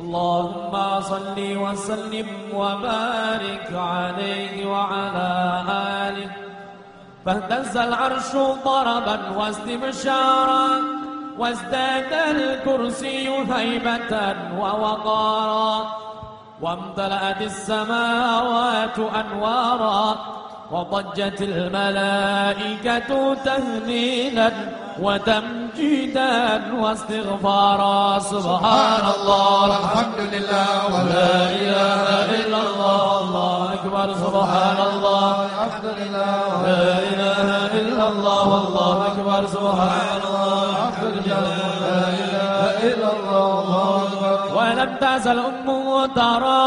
اللهم صل وسلم وبارك عليه وعلى آله. فاهتز العرش ضربا واستبشارا وازداد الكرسي هيبة ووقارا. وامتلأت السماوات أنوارا. وضجت الملائكة تهليلا وتمجيدا واستغفارا سبحان الله الحمد لله لا ولا إله إلا الله الله أكبر سبحان الله الحمد لله لا إله إلا الله والله أكبر سبحان الله الحمد لله لا إله إلا الله ولم تزل أمه ترى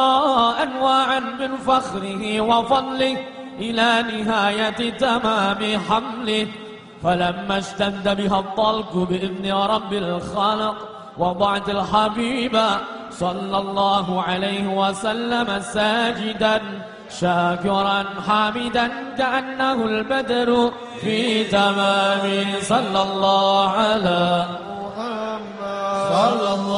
أنواعا من فخره وفضله إلى نهاية تمام حمله. فلما اشتد بها الطلق بإذن رب الخلق وضعت الحبيب صلى الله عليه وسلم ساجدا شاكرا حامدا كأنه البدر في تمام صلى الله على صلى الله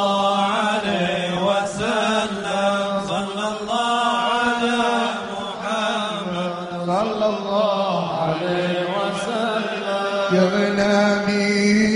يا نبي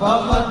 Papa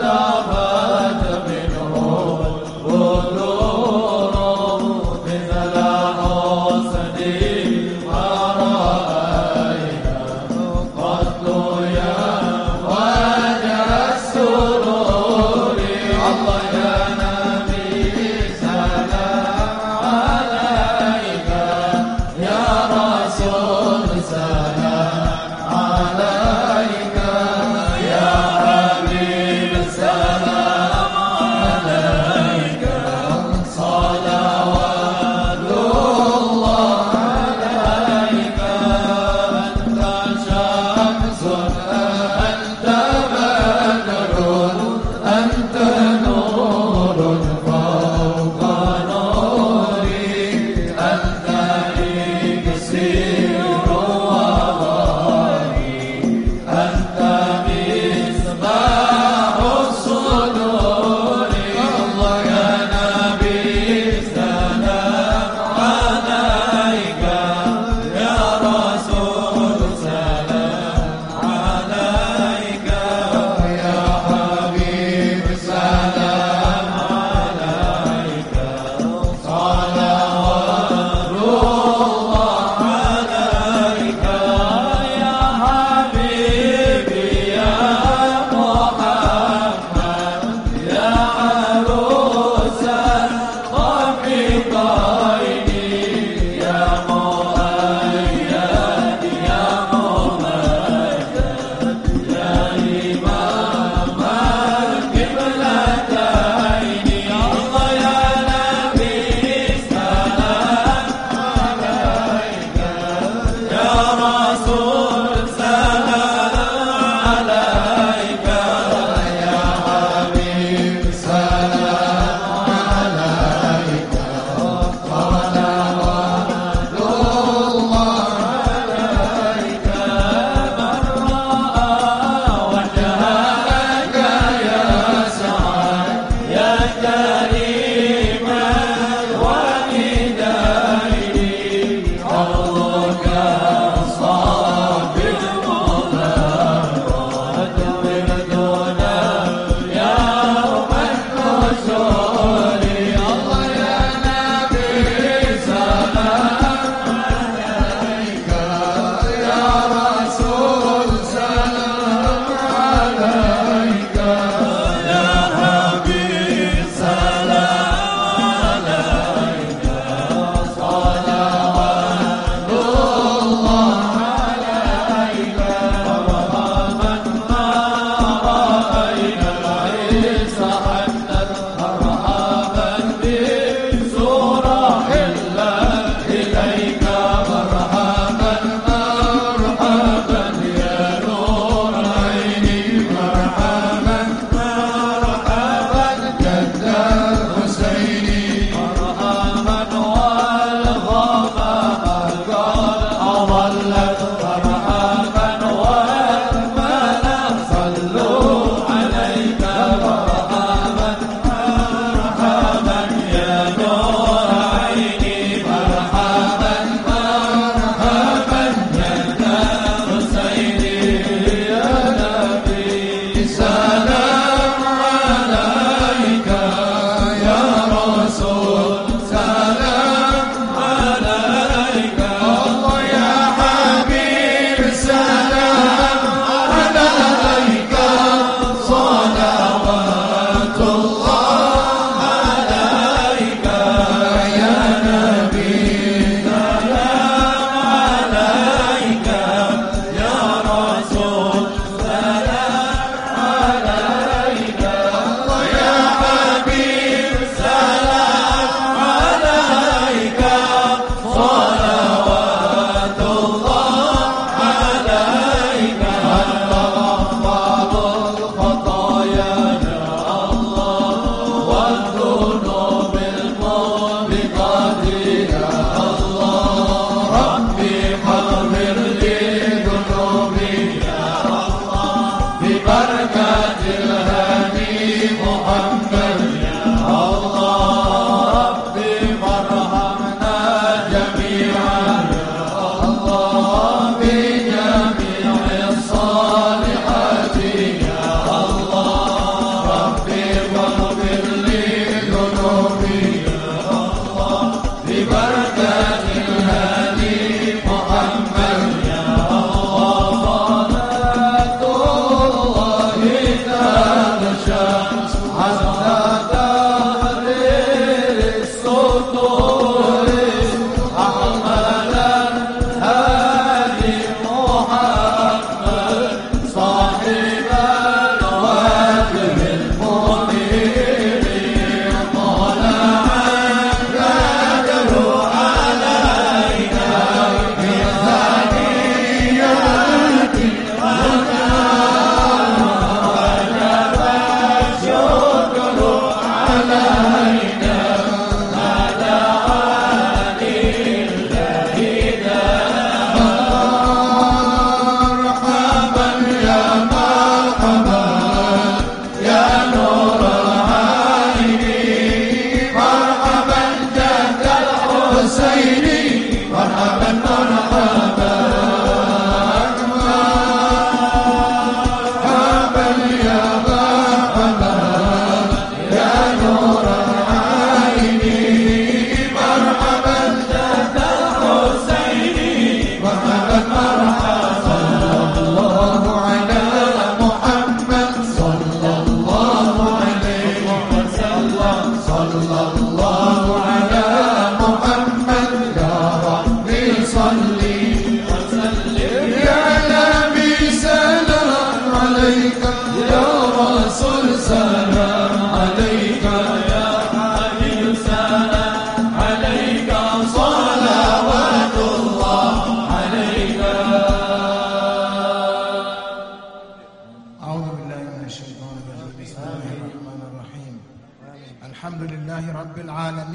Allah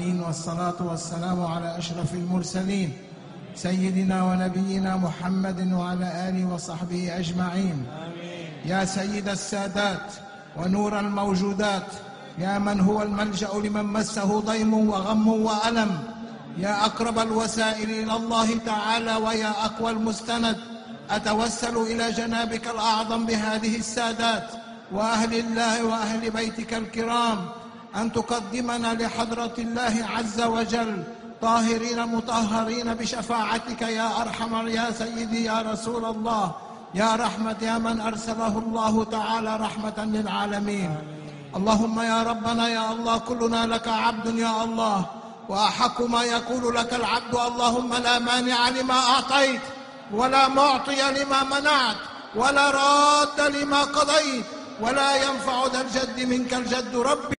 العالمين والصلاة والسلام على أشرف المرسلين سيدنا ونبينا محمد وعلى آله وصحبه أجمعين. يا سيد السادات ونور الموجودات يا من هو الملجأ لمن مسه ضيم وغم وألم يا أقرب الوسائل إلى الله تعالى ويا أقوى المستند أتوسل إلى جنابك الأعظم بهذه السادات وأهل الله وأهل بيتك الكرام أن تقدمنا لحضرة الله عز وجل طاهرين مطهرين بشفاعتك يا أرحم يا سيدي يا رسول الله. يا رحمة يا من أرسله الله تعالى رحمة للعالمين. اللهم يا ربنا يا الله كلنا لك عبد يا الله. وأحق ما يقول لك العبد اللهم لا مانع لما أعطيت ولا معطي لما منعت ولا راد لما قضيت ولا ينفع ذا الجد منك الجد ربي.